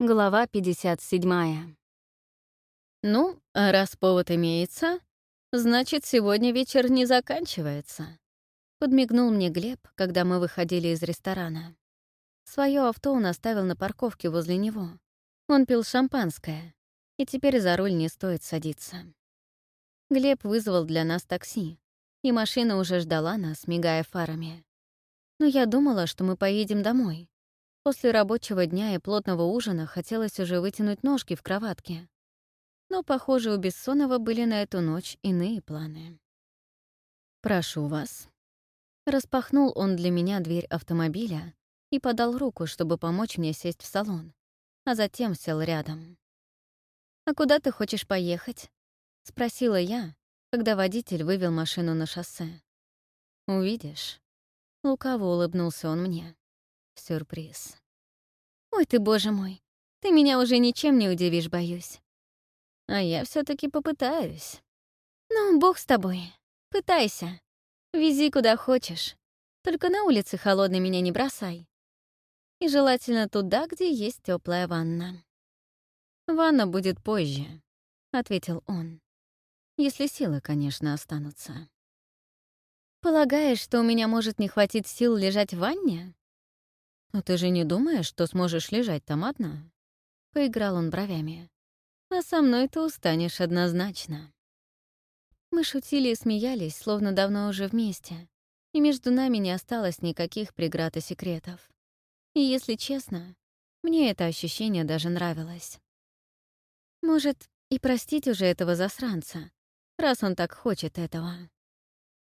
Глава 57. «Ну, а раз повод имеется, значит, сегодня вечер не заканчивается», — подмигнул мне Глеб, когда мы выходили из ресторана. Своё авто он оставил на парковке возле него. Он пил шампанское, и теперь за руль не стоит садиться. Глеб вызвал для нас такси, и машина уже ждала нас, мигая фарами. Но я думала, что мы поедем домой, После рабочего дня и плотного ужина хотелось уже вытянуть ножки в кроватке. Но, похоже, у Бессонова были на эту ночь иные планы. «Прошу вас». Распахнул он для меня дверь автомобиля и подал руку, чтобы помочь мне сесть в салон, а затем сел рядом. «А куда ты хочешь поехать?» — спросила я, когда водитель вывел машину на шоссе. «Увидишь». Лукаво улыбнулся он мне. Сюрприз. Ой ты, боже мой, ты меня уже ничем не удивишь, боюсь. А я все таки попытаюсь. Ну, бог с тобой. Пытайся. Вези куда хочешь. Только на улице холодной меня не бросай. И желательно туда, где есть теплая ванна. «Ванна будет позже», — ответил он. «Если силы, конечно, останутся». «Полагаешь, что у меня может не хватить сил лежать в ванне?» «Но ты же не думаешь, что сможешь лежать там одна?» Поиграл он бровями. «А со мной ты устанешь однозначно». Мы шутили и смеялись, словно давно уже вместе, и между нами не осталось никаких преград и секретов. И если честно, мне это ощущение даже нравилось. Может, и простить уже этого засранца, раз он так хочет этого.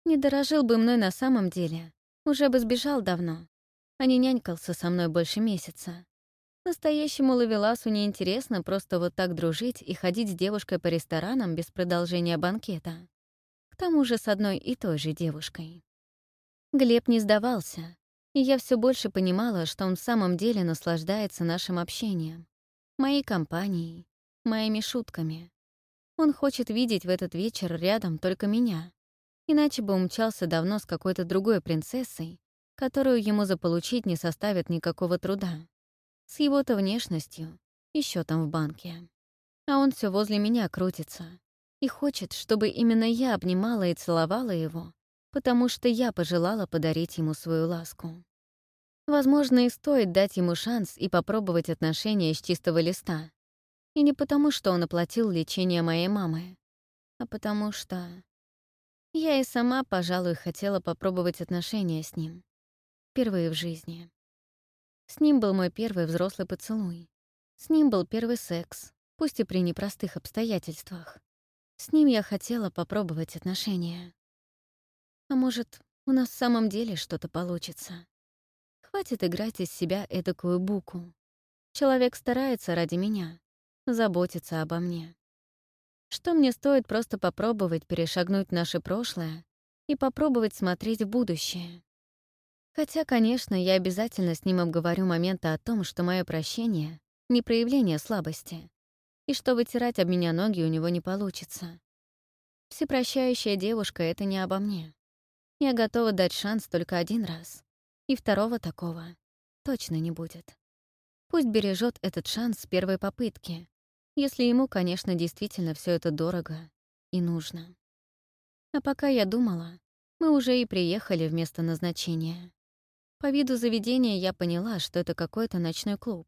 Не дорожил бы мной на самом деле, уже бы сбежал давно, а не нянькался со мной больше месяца. Настоящему ловеласу неинтересно просто вот так дружить и ходить с девушкой по ресторанам без продолжения банкета. К тому же с одной и той же девушкой. Глеб не сдавался, и я все больше понимала, что он в самом деле наслаждается нашим общением, моей компанией, моими шутками. Он хочет видеть в этот вечер рядом только меня, иначе бы умчался давно с какой-то другой принцессой которую ему заполучить не составит никакого труда. С его-то внешностью и счетом в банке. А он все возле меня крутится и хочет, чтобы именно я обнимала и целовала его, потому что я пожелала подарить ему свою ласку. Возможно, и стоит дать ему шанс и попробовать отношения с чистого листа. И не потому, что он оплатил лечение моей мамы, а потому что... Я и сама, пожалуй, хотела попробовать отношения с ним. Впервые в жизни. С ним был мой первый взрослый поцелуй. С ним был первый секс, пусть и при непростых обстоятельствах. С ним я хотела попробовать отношения. А может, у нас в самом деле что-то получится. Хватит играть из себя эдакую буку. Человек старается ради меня, заботится обо мне. Что мне стоит просто попробовать перешагнуть наше прошлое и попробовать смотреть в будущее? Хотя, конечно, я обязательно с ним обговорю моменты о том, что мое прощение — не проявление слабости, и что вытирать об меня ноги у него не получится. Всепрощающая девушка — это не обо мне. Я готова дать шанс только один раз, и второго такого точно не будет. Пусть бережет этот шанс с первой попытки, если ему, конечно, действительно все это дорого и нужно. А пока я думала, мы уже и приехали в место назначения. По виду заведения я поняла, что это какой-то ночной клуб.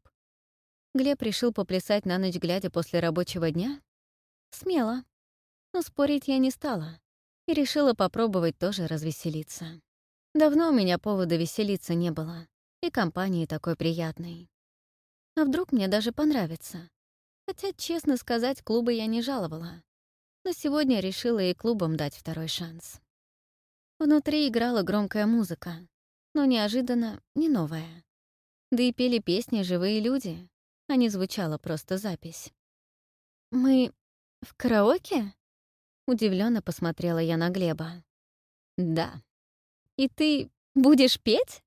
Глеб решил поплясать на ночь глядя после рабочего дня? Смело. Но спорить я не стала и решила попробовать тоже развеселиться. Давно у меня повода веселиться не было, и компании такой приятной. А вдруг мне даже понравится? Хотя, честно сказать, клубы я не жаловала. Но сегодня решила и клубам дать второй шанс. Внутри играла громкая музыка, но неожиданно не новая. Да и пели песни живые люди, а не звучала просто запись. «Мы в караоке?» Удивленно посмотрела я на Глеба. «Да». «И ты будешь петь?»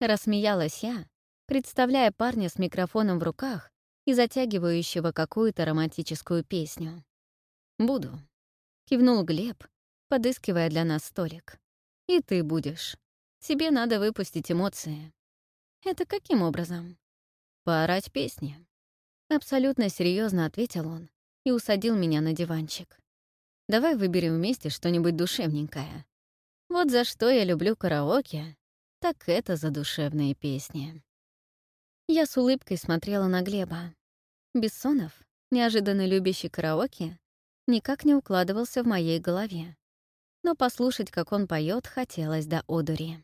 Рассмеялась я, представляя парня с микрофоном в руках и затягивающего какую-то романтическую песню. «Буду», — кивнул Глеб, подыскивая для нас столик. «И ты будешь». Тебе надо выпустить эмоции. Это каким образом? Поорать песни. Абсолютно серьезно ответил он и усадил меня на диванчик. «Давай выберем вместе что-нибудь душевненькое. Вот за что я люблю караоке, так это за душевные песни». Я с улыбкой смотрела на Глеба. Бессонов, неожиданно любящий караоке, никак не укладывался в моей голове. Но послушать, как он поет, хотелось до одури.